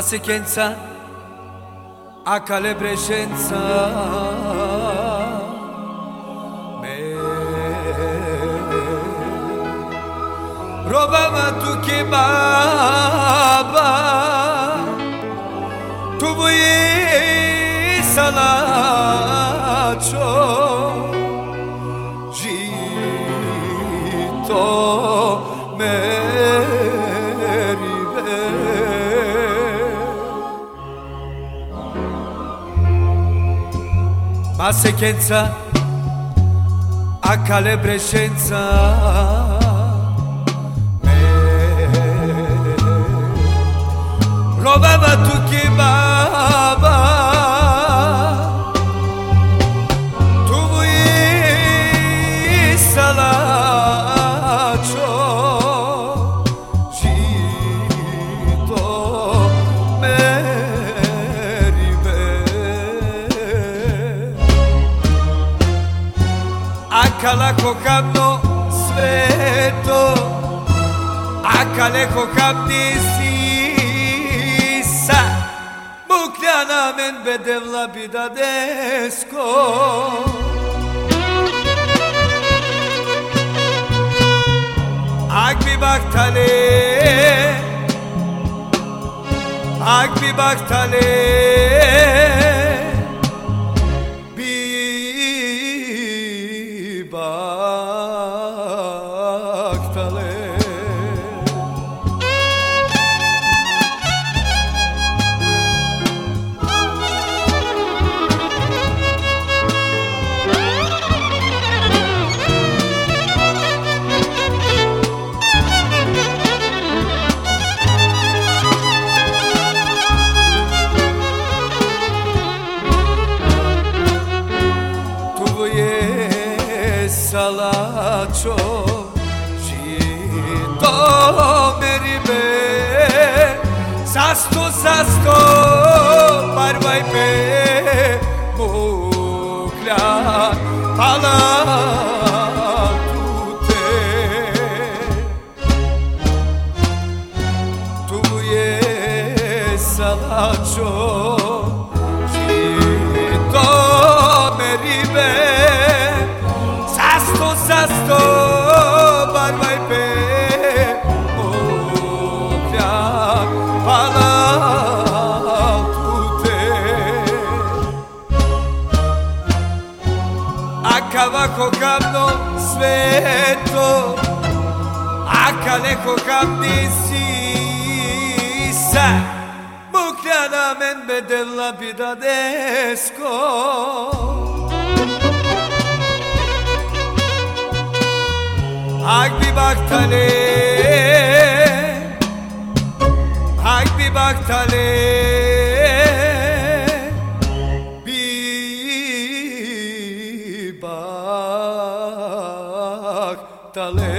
a a calebreșența. Roba-mă tu che baba Tu vuoi salaccio Gito me ma sequenza a calebrescenza me. Provava tu che mai Akala kokabno sveto Akale kokabni sisa Mukljana men bedevla bidadesko Agbi baktale Agbi baktale bir baktale Tvoje Zasto, zasto Barvaj pe Muklja Pala tute Akavako kamno sveto Akaleko kamni sisa Mukljana men bedevla bidadesko Agbi baktale Agbi baktale Magdalena.